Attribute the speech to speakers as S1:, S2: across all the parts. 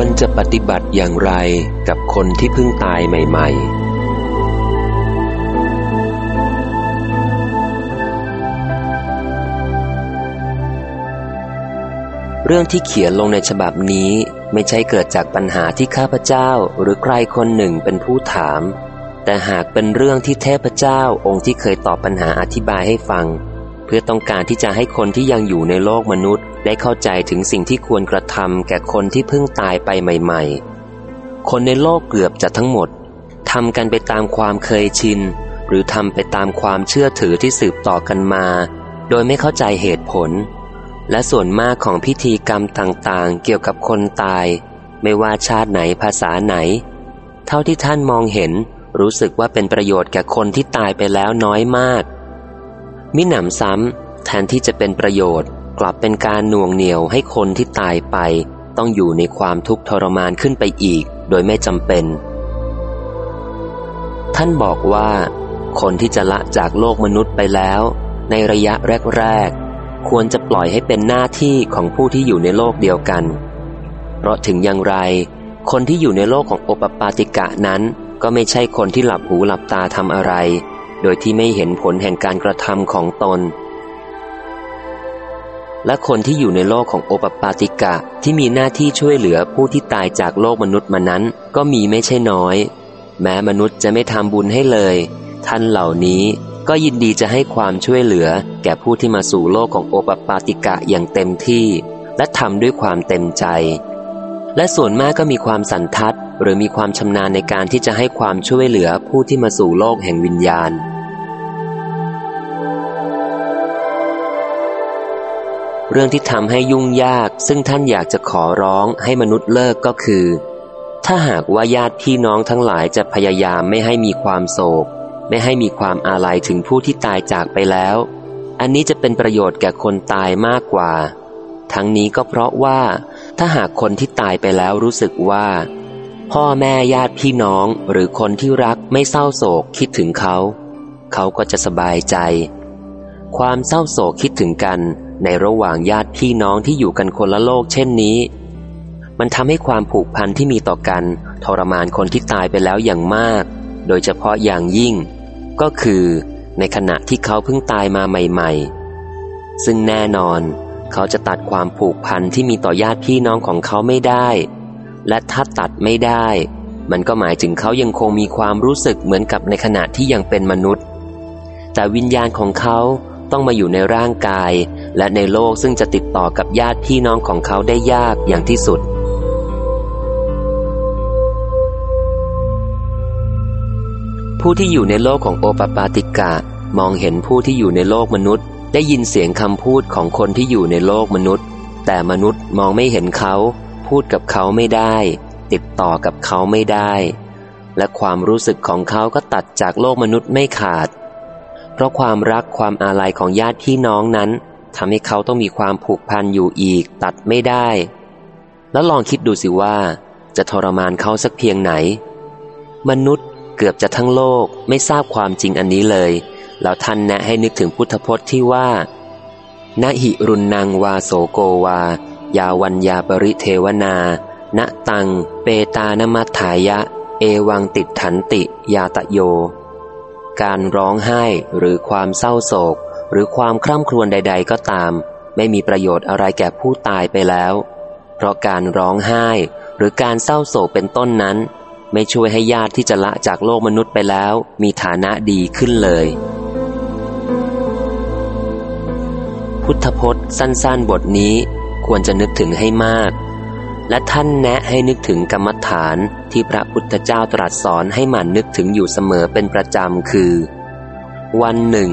S1: ควรจะปฏิบัติอย่างไรกับคนที่เพิ่งตายใหม่ ๆเรื่องที่เขียนลงในฉบับนี้ไม่ใช่เกิดจากปัญหาที่ข้าพเจ้าหรือใครคนหนึ่งเป็นผู้ถาม แต่หากเป็นเรื่องที่เทพเจ้าองค์ที่เคยตอบปัญหาอธิบายให้ฟัง เพื่อต้องการที่จะให้คนที่ยังอยู่ในโลกมนุษย์ ได้เข้าใจถึงสิ่งที่ควรกระทำแก่คนที่เพิ่งตายไปใหม่ ๆ คนในโลกเกือบจะทั้งหมดทำกันไปตามความเคยชิน หรือทำไปตามความเชื่อถือที่สืบต่อกันมา โดยไม่เข้าใจเหตุผล และส่วนมากของพิธีกรรมต่างๆ เกี่ยวกับคนตาย ไม่ว่าชาติไหนภาษาไหน เท่าที่ท่านมองเห็นรู้สึกว่าเป็นประโยชน์แก่คนที่ตายไปแล้วน้อยมาก มิหนำซ้ำแทนที่จะเป็นประโยชน์ กลับเป็นการหน่วงเหนี่ยวให้คนที่ตายไป ต้องอยู่ในความทุกข์ทรมานขึ้นไปอีก โดยไม่จำเป็น ท่านบอกว่า คนที่จะละจากโลกมนุษย์ไปแล้ว ในระยะแรกๆควรจะปล่อยให้เป็นหน้าที่ของผู้ที่อยู่ในโลกเดียวกัน เพราะถึงอย่างไร คนที่อยู่ในโลกของโอปปาติกะนั้น ก็ไม่ใช่คนที่หลับหูหลับตาทำอะไร โดยที่ไม่เห็นผลแห่งการกระทำของตน และคนที่อยู่ในโลกของโอปปาติกะที่มีหน้าที่ช่วยเหลือผู้ที่ตายจากโลกมนุษย์มานั้น ก็มีไม่ใช่น้อย แม้มนุษย์จะไม่ทำบุญให้เลย ท่านเหล่านี้ก็ยินดีจะให้ความช่วยเหลือ แก่ผู้ที่มาสู่โลกของโอปปาติกะอย่างเต็มที่ และทำด้วยความเต็มใจ และส่วนมากก็มีความสันทัด หรือมีความชำนาญในการที่จะให้ความช่วยเหลือผู้ที่มาสู่โลกแห่งวิญญาณ รื่องที่ทำให้ยุ่งยาก ซึ่งท่านอยากจะขอร้องให้มนุษย์เลิกก็คือ ถ้าหากว่าญาติพี่น้องทั้งหลายจะพยายามไม่ให้มีความโศก ไม่ให้มีความอาลัยถึงผู้ที่ตายจากไปแล้ว อันนี้จะเป็นประโยชน์แก่คนตายมากกว่า ทั้งนี้ก็เพราะว่าถ้าหากคนที่ตายไปแล้วรู้สึกว่า พ่อแม่ญาติพี่น้องหรือคนที่รักไม่เศร้าโศกคิดถึงเขา เขาก็จะสบายใจ ความเศร้าโศกคิดถึงกัน ในระหว่างญาติพี่น้องที่อยู่กันคนละโลกเช่นนี้ มันทำให้ความผูกพันที่มีต่อกัน ทรมานคนที่ตายไปแล้วอย่างมาก โดยเฉพาะอย่างยิ่ง ก็คือ ในขณะที่เขาเพิ่งตายมาใหม่ ๆ ซึ่งแน่นอน เขาจะตัดความผูกพันที่มีต่อญาติพี่น้องของเขาไม่ได้ และถ้าตัดไม่ได้ มันก็หมายถึงเขายังคงมีความรู้สึกเหมือนกับในขณะที่ยังเป็นมนุษย์ แต่วิญญาณของเขา ต้องมาอยู่ในร่างกาย และในโลกซึ่งจะติดต่อกับญาติพี่น้องของเขาได้ยากอย่างที่สุด ผู้ที่อยู่ในโลกของโอปปาติกะ มองเห็นผู้ที่อยู่ในโลกมนุษย์ ได้ยินเสียงคำพูดของคนที่อยู่ในโลกมนุษย์ แต่มนุษย์มองไม่เห็นเขา พูดกับเขาไม่ได้ ติดต่อกับเขาไม่ได้ และความรู้สึกของเขาก็ตัดจากโลกมนุษย์ไม่ขาด เพราะความรักความอาลัยของญาติพี่น้องนั้นทำให้เขาต้องมีความผูกพันอยู่อีกตัดไม่ได้ แล้วลองคิดดูสิว่า จะทรมานเขาสักเพียงไหน มนุษย์เกือบจะทั้งโลกไม่ทราบความจริงอันนี้เลย แล้วท่านแนะให้นึกถึงพุทธพจน์ที่ว่านาหิรุนนางวาโสโกวา ยาวัญญาปริเทวนา ณตัง เปตานมัฏฐายะ เอวังติดถันติ ยาตะโย การร้องไห้หรือความเศร้าโศก หรือความคร่ำครวญใด ๆ ก็ตาม ไม่มีประโยชน์อะไรแก่ผู้ตายไปแล้ว เพราะการร้องไห้ หรือการเศร้าโศกเป็นต้นนั้น ไม่ช่วยให้ญาติที่จะละจากโลกมนุษย์ไปแล้ว มีฐานะดีขึ้นเลย พุทธพจน์สั้นๆ บทนี้ควรจะนึกถึงให้มาก และท่านแนะให้นึกถึงกรรมฐานที่พระพุทธเจ้าตรัสสอนให้หมั่นนึกถึงอยู่เสมอเป็นประจำคือ วันหนึ่ง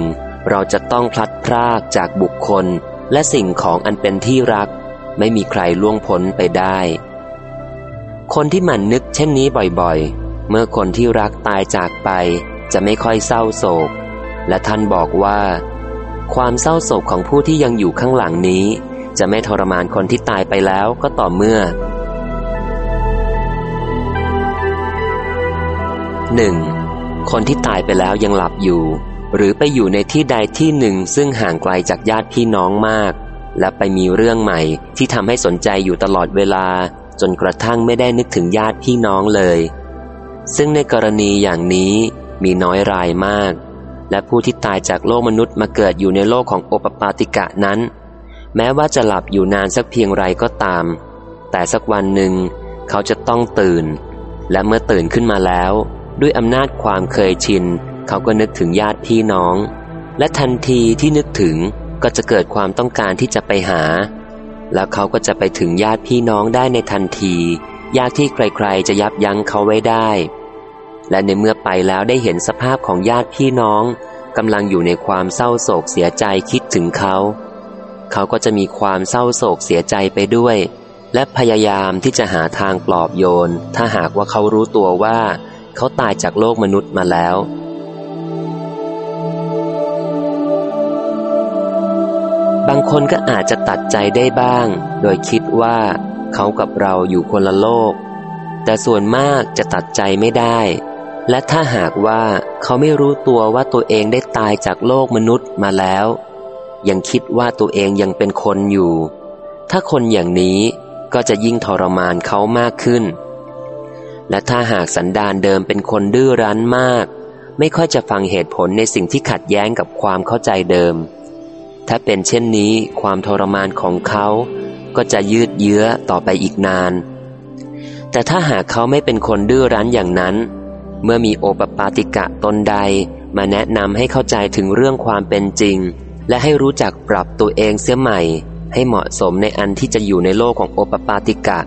S1: เราจะต้องพลัดพรากจากบุคคล และสิ่งของอันเป็นที่รัก ไม่มีใครล่วงพ้นไปได้ คนที่หมั่นนึกเช่นนี้บ่อยๆ เมื่อคนที่รักตายจากไป จะไม่ค่อยเศร้าโศก และท่านบอกว่า ความเศร้าโศกของผู้ที่ยังอยู่ข้างหลังนี้ จะไม่ทรมานคนที่ตายไปแล้วก็ต่อเมื่อ 1. คนที่ตายไปแล้วยังหลับอยู่ หรือไปอยู่ในที่ใดที่หนึ่งซึ่งห่างไกลจากญาติพี่น้องมาก และไปมีเรื่องใหม่ที่ทำให้สนใจอยู่ตลอดเวลา จนกระทั่งไม่ได้นึกถึงญาติพี่น้องเลย ซึ่งในกรณีอย่างนี้มีน้อยรายมาก และผู้ที่ตายจากโลกมนุษย์มาเกิดอยู่ในโลกของโอปปาติกะนั้น แม้ว่าจะหลับอยู่นานสักเพียงไรก็ตาม แต่สักวันหนึ่ง เขาจะต้องตื่น และเมื่อตื่นขึ้นมาแล้ว ด้วยอำนาจความเคยชิน เขาก็นึกถึงญาติพี่น้อง และทันทีที่นึกถึงก็จะเกิดความต้องการที่จะไปหา แล้วเขาก็จะไปถึงญาติพี่น้องได้ในทันทียากที่ใครๆ จะยับยั้งเขาไว้ได้ และในเมื่อไปแล้วได้เห็นสภาพของญาติพี่น้องกำลังอยู่ในความเศร้าโศกเสียใจคิดถึงเขา เขาก็จะมีความเศร้าโศกเสียใจไปด้วย และพยายามที่จะหาทางปลอบโยน ถ้าหากว่าเขารู้ตัวว่า เขาตายจากโลกมนุษย์มาแล้ว บางคนก็อาจจะตัดใจได้บ้าง โดยคิดว่าเขากับเราอยู่คนละโลก แต่ส่วนมากจะตัดใจไม่ได้ และถ้าหากว่าเขาไม่รู้ตัวว่าตัวเองได้ตายจากโลกมนุษย์มาแล้ว ยังคิดว่าตัวเองยังเป็นคนอยู่ ถ้าคนอย่างนี้ก็จะยิ่งทรมานเขามากขึ้น และถ้าหากสันดานเดิมเป็นคนดื้อรั้นมาก ไม่ค่อยจะฟังเหตุผลในสิ่งที่ขัดแย้งกับความเข้าใจเดิม ถ้าเป็นเช่นนี้ความทรมานของเขาก็จะยืดเยื้อต่อไปอีกนาน แต่ถ้าหากเขาไม่เป็นคนดื้อรั้นอย่างนั้น เมื่อมีโอปปาติกะตนใดมาแนะนำให้เข้าใจถึงเรื่องความเป็นจริง และให้รู้จักปรับตัวเองเสียใหม่ ให้เหมาะสมในอันที่จะอยู่ในโลกของโอปปาติกะ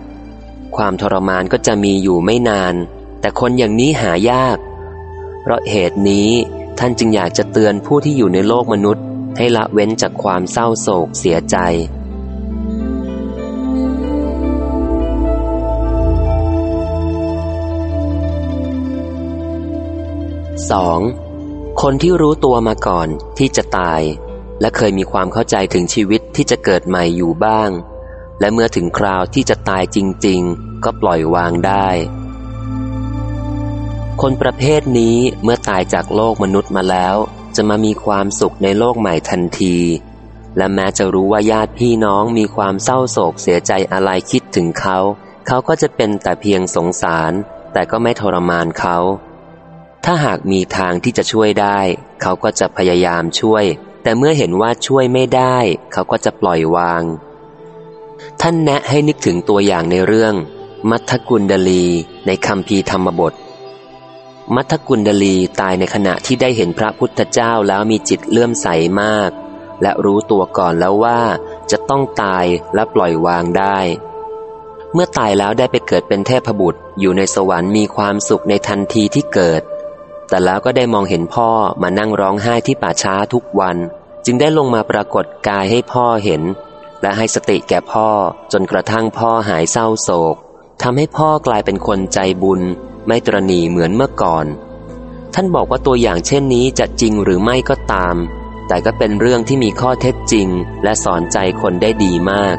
S1: ความทรมานก็จะมีอยู่ไม่นาน แต่คนอย่างนี้หายาก เพราะเหตุนี้ท่านจึงอยากจะเตือนผู้ที่อยู่ในโลกมนุษย์ ให้ละเว้นจากความเศร้าโศกเสียใจ 2. คนที่รู้ตัวมาก่อนที่จะตาย และเคยมีความเข้าใจถึงชีวิตที่จะเกิดใหม่อยู่บ้าง และเมื่อถึงคราวที่จะตายจริง ๆ ก็ปล่อยวางได้ คนประเภทนี้เมื่อตายจากโลกมนุษย์มาแล้ว จะมามีความสุขในโลกใหม่ทันที และแม้จะรู้ว่าญาติพี่น้องมีความเศร้าโศกเสียใจอะไรคิดถึงเขา เขาก็จะเป็นแต่เพียงสงสาร แต่ก็ไม่ทรมานเขาถ้าหากมีทางที่จะช่วยได้ เขาก็จะพยายามช่วย แต่เมื่อเห็นว่าช่วยไม่ได้ เขาก็จะปล่อยวาง ท่านแนะให้นึกถึงตัวอย่างในเรื่อง มัทกุลดลีในคำพีธรรมบท มัทกุลดลีตายในขณะที่ได้เห็นพระพุทธเจ้าแล้วมีจิตเลื่อมใสมาก และรู้ตัวก่อนแล้วว่าจะต้องตายและปล่อยวางได้ เมื่อตายแล้วได้ไปเกิดเป็นเทพบุตรอยู่ในสวรรค์มีความสุขในทันทีที่เกิดแต่แล้วก็ได้มองเห็นพ่อมานั่งร้องไห้ที่ป่าช้าทุกวัน จึงได้ลงมาปรากฏกายให้พ่อเห็น และให้สติแก่พ่อจนกระทั่งพ่อหายเศร้าโศกทำให้พ่อกลายเป็นคนใจบุญ ไม่ตรณีเหมือนเมื่อก่อน ท่านบอกว่าตัวอย่างเช่นนี้จะจริงหรือไม่ก็ตาม แต่ก็เป็นเรื่องที่มีข้อเท็จจริง และสอนใจคนได้ดีมาก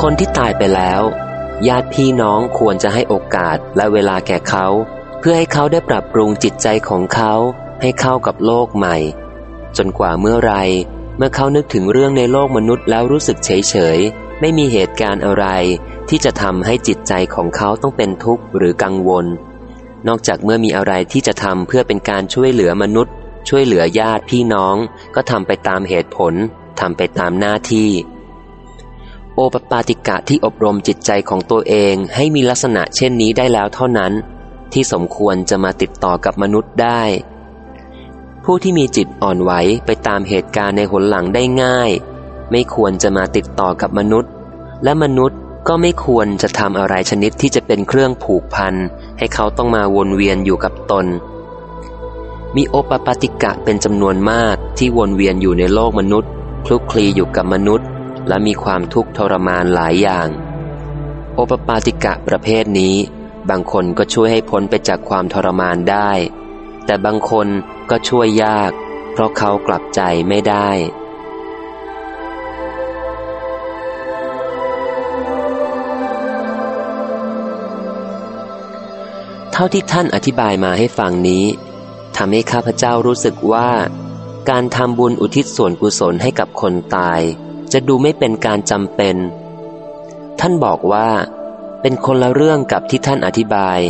S1: คนที่ตายไปแล้ว ญาติพี่น้องควรจะให้โอกาสและเวลาแก่เขา เพื่อให้เขาได้ปรับปรุงจิตใจของเขาให้เข้ากับโลกใหม่ จนกว่าเมื่อไร เมื่อเขานึกถึงเรื่องในโลกมนุษย์แล้วรู้สึกเฉยเฉยไม่มีเหตุการณ์อะไร ที่จะทำให้จิตใจของเขาต้องเป็นทุกข์หรือกังวล นอกจากเมื่อมีอะไรที่จะทำเพื่อเป็นการช่วยเหลือมนุษย์ ช่วยเหลือญาติพี่น้อง ก็ทำไปตามเหตุผลทำไปตามหน้าที่ โอปปาติกะที่อบรมจิตใจของตัวเองให้มีลักษณะเช่นนี้ได้แล้วเท่านั้น ที่สมควรจะมาติดต่อกับมนุษย์ได้ ผู้ที่มีจิตอ่อนไหวไปตามเหตุการณ์ในหนหลังได้ง่าย ไม่ควรจะมาติดต่อกับมนุษย์ และมนุษย์ก็ไม่ควรจะทำอะไรชนิดที่จะเป็นเครื่องผูกพัน ให้เขาต้องมาวนเวียนอยู่กับตน มีโอปปาติกะเป็นจำนวนมากที่วนเวียนอยู่ในโลกมนุษย์คลุกคลีอยู่กับมนุษย์ และมีความทุกข์ทรมานหลายอย่าง โอปปาติกะประเภทนี้ บางคนก็ช่วยให้พ้นไปจากความทรมานได้ แต่บางคนก็ช่วยยาก เพราะเขากลับใจไม่ได้เท่าที่ท่านอธิบายมาให้ฟังนี้ทำให้ข้าพเจ้ารู้สึกว่า การทำบุญอุทิศส่วนกุศลให้กับคนตาย จะดูไม่เป็นการจำเป็น ท่านบอกว่า เป็นคนละเรื่องกับที่ท่านอธิบาย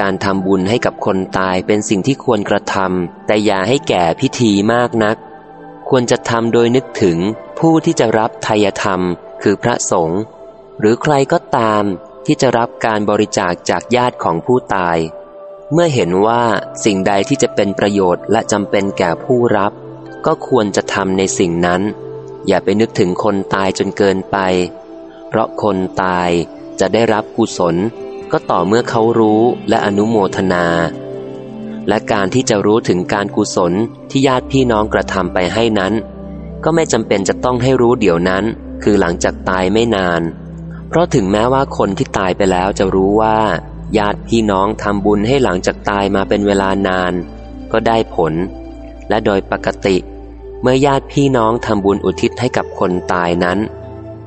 S1: การทำบุญให้กับคนตายเป็นสิ่งที่ควรกระทำแต่อย่าให้แก่พิธีมากนัก ควรจะทำโดยนึกถึงผู้ที่จะรับทายธรรม คือพระสงฆ์หรือใครก็ตามที่จะรับการบริจาคจากญาติของผู้ตาย เมื่อเห็นว่าสิ่งใดที่จะเป็นประโยชน์และจำเป็นแก่ผู้รับ ก็ควรจะทำในสิ่งนั้น อย่าไปนึกถึงคนตายจนเกินไป เพราะคนตาย จะได้รับกุศล ก็ต่อเมื่อเขารู้และอนุโมทนา และการที่จะรู้ถึงการกุศลที่ญาติพี่น้องกระทำไปให้นั้น ก็ไม่จำเป็นจะต้องให้รู้เดี๋ยวนั้น คือหลังจากตายไม่นาน เพราะถึงแม้ว่าคนที่ตายไปแล้วจะรู้ว่า ญาติพี่น้องทำบุญให้หลังจากตายมาเป็นเวลานาน ก็ได้ผล และโดยปกติ เมื่อญาติพี่น้องทำบุญอุทิศให้กับคนตายนั้น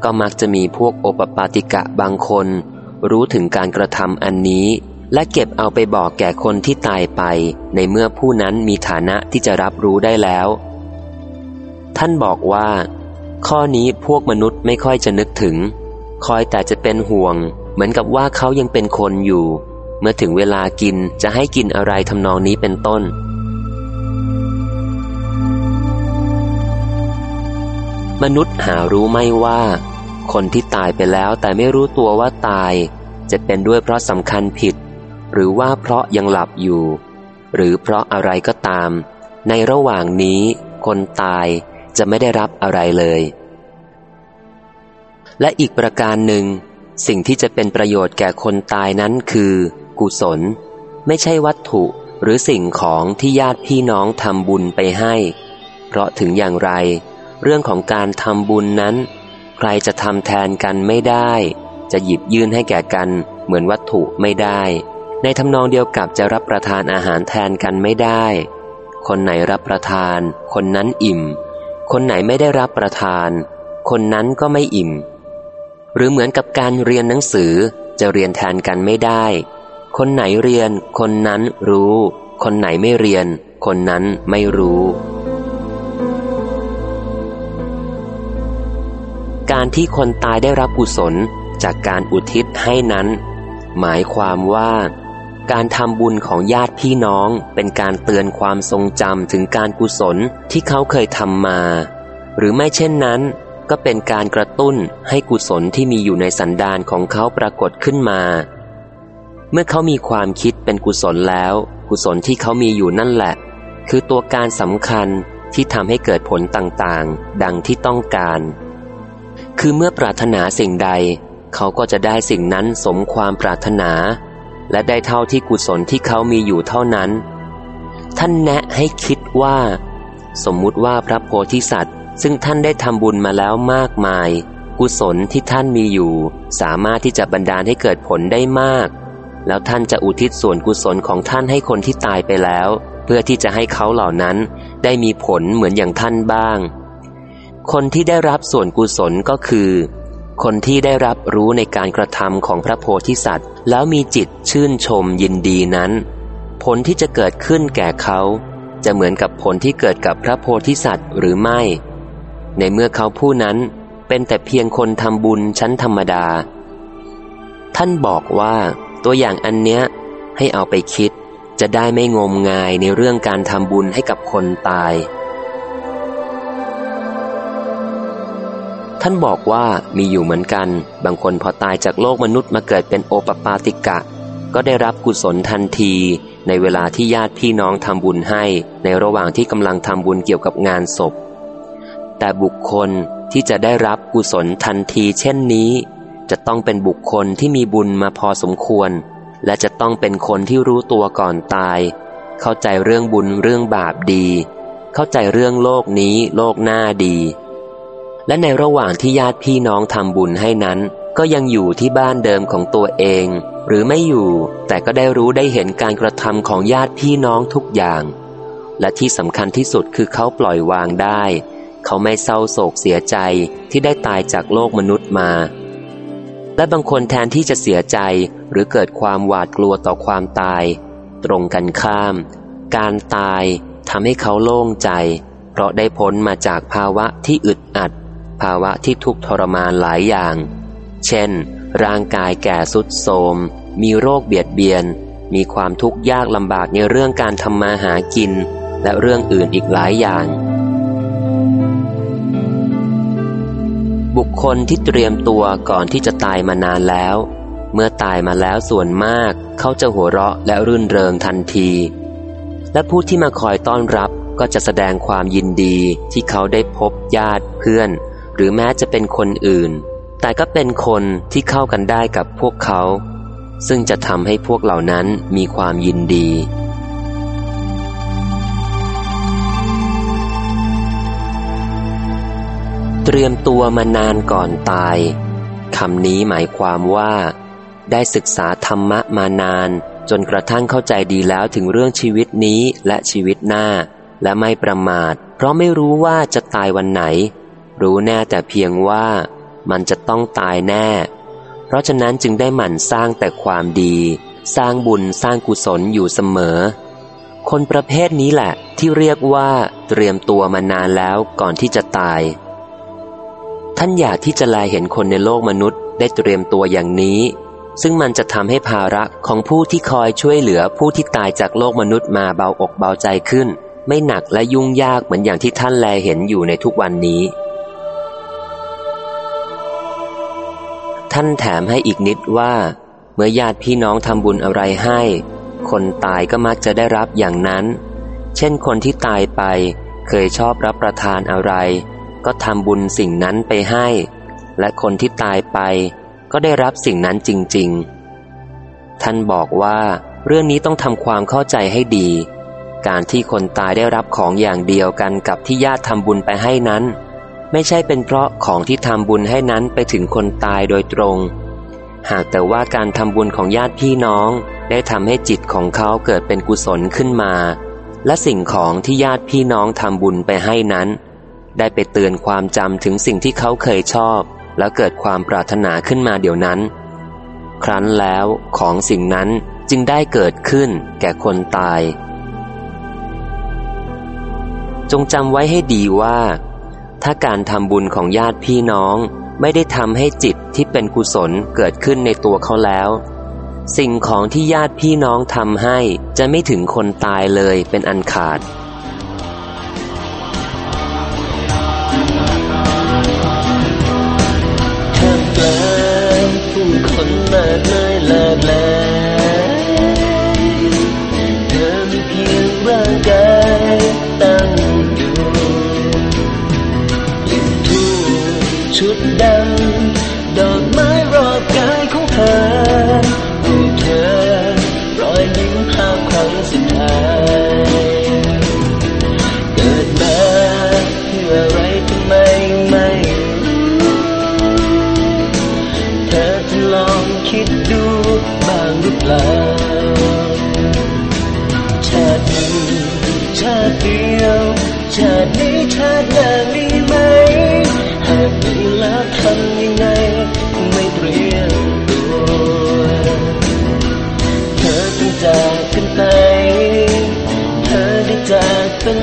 S1: ก็มักจะมีพวกโอปปาติกะบางคน รู้ถึงการกระทำอันนี้ และเก็บเอาไปบอกแก่คนที่ตายไป ในเมื่อผู้นั้นมีฐานะที่จะรับรู้ได้แล้ว ท่านบอกว่า ข้อนี้พวกมนุษย์ไม่ค่อยจะนึกถึง คอยแต่จะเป็นห่วง เหมือนกับว่าเขายังเป็นคนอยู่ เมื่อถึงเวลากินจะให้กินอะไรทำนองนี้เป็นต้น มนุษย์หารู้ไม่ว่า คนที่ตายไปแล้วแต่ไม่รู้ตัวว่าตาย จะเป็นด้วยเพราะสำคัญผิด หรือว่าเพราะยังหลับอยู่ หรือเพราะอะไรก็ตาม ในระหว่างนี้คนตายจะไม่ได้รับอะไรเลย และอีกประการหนึ่ง สิ่งที่จะเป็นประโยชน์แก่คนตายนั้นคือ กุศล ไม่ใช่วัตถุหรือสิ่งของที่ญาติพี่น้องทำบุญไปให้ เพราะถึงอย่างไร เรื่องของการทำบุญนั้น ใครจะทำแทนกันไม่ได้ จะหยิบยื่นให้แก่กัน เหมือนวัตถุไม่ได้ ในทำนองเดียวกับจะรับประทานอาหารแทนกันไม่ได้ คนไหนรับประทาน คนนั้นอิ่ม คนไหนไม่ได้รับประทาน คนนั้นก็ไม่อิ่ม หรือเหมือนกับการเรียนหนังสือจะเรียนแทนกันไม่ได้ คนไหนเรียน คนนั้นรู้ คนไหนไม่เรียน คนนั้นไม่รู้ การที่คนตายได้รับกุศลจากการอุทิศให้นั้น หมายความว่า การทำบุญของญาติพี่น้องเป็นการเตือนความทรงจำถึงการกุศลที่เขาเคยทำมา หรือไม่เช่นนั้น ก็เป็นการกระตุ้นให้กุศลที่มีอยู่ในสันดานของเขาปรากฏขึ้นมา เมื่อเขามีความคิดเป็นกุศลแล้ว กุศลที่เขามีอยู่นั่นแหละ คือตัวการสำคัญที่ทำให้เกิดผลต่างๆ ดังที่ต้องการ คือเมื่อปรารถนาสิ่งใด เขาก็จะได้สิ่งนั้นสมความปรารถนา และได้เท่าที่กุศลที่เขามีอยู่เท่านั้น ท่านแนะให้คิดว่า สมมุติว่าพระโพธิสัตว์ ซึ่งท่านได้ทำบุญมาแล้วมากมาย กุศลที่ท่านมีอยู่ สามารถที่จะบันดาลให้เกิดผลได้มาก แล้วท่านจะอุทิศส่วนกุศลของท่านให้คนที่ตายไปแล้ว เพื่อที่จะให้เขาเหล่านั้นได้มีผลเหมือนอย่างท่านบ้าง คนที่ได้รับส่วนกุศลก็คือ คนที่ได้รับรู้ในการกระทำของพระโพธิสัตว์ แล้วมีจิตชื่นชมยินดีนั้น ผลที่จะเกิดขึ้นแก่เขา จะเหมือนกับผลที่เกิดกับพระโพธิสัตว์หรือไม่ ในเมื่อเขาผู้นั้นเป็นแต่เพียงคนทำบุญชั้นธรรมดา ท่านบอกว่าตัวอย่างอันเนี้ยให้เอาไปคิดจะได้ไม่งมงายในเรื่องการทำบุญให้กับคนตาย ท่านบอกว่ามีอยู่เหมือนกัน บางคนพอตายจากโลกมนุษย์มาเกิดเป็นโอปปาติกะ ก็ได้รับกุศลทันที ในเวลาที่ญาติพี่น้องทำบุญให้ ในระหว่างที่กำลังทำบุญเกี่ยวกับงานศพ แต่บุคคลที่จะได้รับกุศลทันทีเช่นนี้ จะต้องเป็นบุคคลที่มีบุญมาพอสมควร และจะต้องเป็นคนที่รู้ตัวก่อนตาย เข้าใจเรื่องบุญเรื่องบาปดี เข้าใจเรื่องโลกนี้โลกหน้าดี และในระหว่างที่ญาติพี่น้องทำบุญให้นั้น ก็ยังอยู่ที่บ้านเดิมของตัวเอง หรือไม่อยู่ แต่ก็ได้รู้ได้เห็นการกระทำของญาติพี่น้องทุกอย่าง และที่สำคัญที่สุดคือเขาปล่อยวางได้ เขาไม่เศร้าโศกเสียใจที่ได้ตายจากโลกมนุษย์มา และบางคนแทนที่จะเสียใจหรือเกิดความหวาดกลัวต่อความตาย ตรงกันข้าม การตายทำให้เขาโล่งใจ เพราะได้พ้นมาจากภาวะที่อึดอัด ภาวะที่ทุกข์ทรมานหลายอย่าง เช่น ร่างกายแก่สุดโทมมีโรคเบียดเบียน มีความทุกข์ยากลำบากในเรื่องการทำมาหากิน และเรื่องอื่นอีกหลายอย่าง บุคคลที่เตรียมตัวก่อนที่จะตายมานานแล้ว เมื่อตายมาแล้วส่วนมาก เขาจะหัวเราะและรื่นเริงทันที และผู้ที่มาคอยต้อนรับก็จะแสดงความยินดีที่เขาได้พบญาติเพื่อน หรือแม้จะเป็นคนอื่น แต่ก็เป็นคนที่เข้ากันได้กับพวกเขา ซึ่งจะทำให้พวกเหล่านั้นมีความยินดี เตรียมตัวมานานก่อนตายคำนี้หมายความว่า ได้ศึกษาธรรมะมานาน จนกระทั่งเข้าใจดีแล้วถึงเรื่องชีวิตนี้และชีวิตหน้า และไม่ประมาท เพราะไม่รู้ว่าจะตายวันไหน รู้แน่แต่เพียงว่ามันจะต้องตายแน่ เพราะฉะนั้นจึงได้หมั่นสร้างแต่ความดี สร้างบุญสร้างกุศลอยู่เสมอ คนประเภทนี้แหละ ที่เรียกว่าเตรียมตัวมานานแล้วก่อนที่จะตาย ท่านอยากที่จะลายเห็นคนในโลกมนุษย์ ได้เตรียมตัวอย่างนี้ ซึ่งมันจะทำให้ภาระของผู้ที่คอยช่วยเหลือผู้ที่ตายจากโลกมนุษย์มาเบาอกเบาใจขึ้น ไม่หนักและยุ่งยากเหมือนอย่างที่ท่านแลเห็นอยู่ในทุกวันนี้ ท่านแถมให้อีกนิดว่า เมื่อญาติพี่น้องทำบุญอะไรให้ คนตายก็มักจะได้รับอย่างนั้น เช่นคนที่ตายไป เคยชอบรับประทานอะไร ก็ทำบุญสิ่งนั้นไปให้ และคนที่ตายไปก็ได้รับสิ่งนั้นจริง ๆ ท่านบอกว่าเรื่องนี้ต้องทำความเข้าใจให้ดี การที่คนตายได้รับของอย่างเดียวกันกับที่ญาติทำบุญไปให้นั้น ไม่ใช่เป็นเพราะของที่ทำบุญให้นั้นไปถึงคนตายโดยตรง หากแต่ว่าการทำบุญของญาติพี่น้อง ได้ทำให้จิตของเขาเกิดเป็นกุศลขึ้นมา และสิ่งของที่ญาติพี่น้องทำบุญไปให้นั้น ได้ไปเตือนความจำถึงสิ่งที่เขาเคยชอบ แล้วเกิดความปรารถนาขึ้นมาเดี๋ยวนั้น ครั้นแล้วของสิ่งนั้นจึงได้เกิดขึ้นแก่คนตาย จงจำไว้ให้ดีว่า ถ้าการทำบุญของญาติพี่น้องไม่ได้ทำให้จิตที่เป็นกุศลเกิดขึ้นในตัวเขาแล้ว สิ่งของที่ญาติพี่น้องทำให้จะไม่ถึงคนตายเลยเป็นอันขาด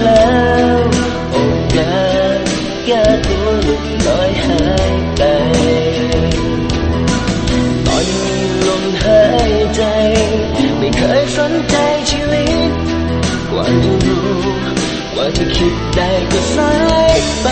S2: แล้วโอกาสแก้ตัวหลุดลอยหายไป ตอนมีลมหายใจ ไม่เคยสนใจชีวิต กว่าจะรู้ กว่าจะคิดได้ก็สายไป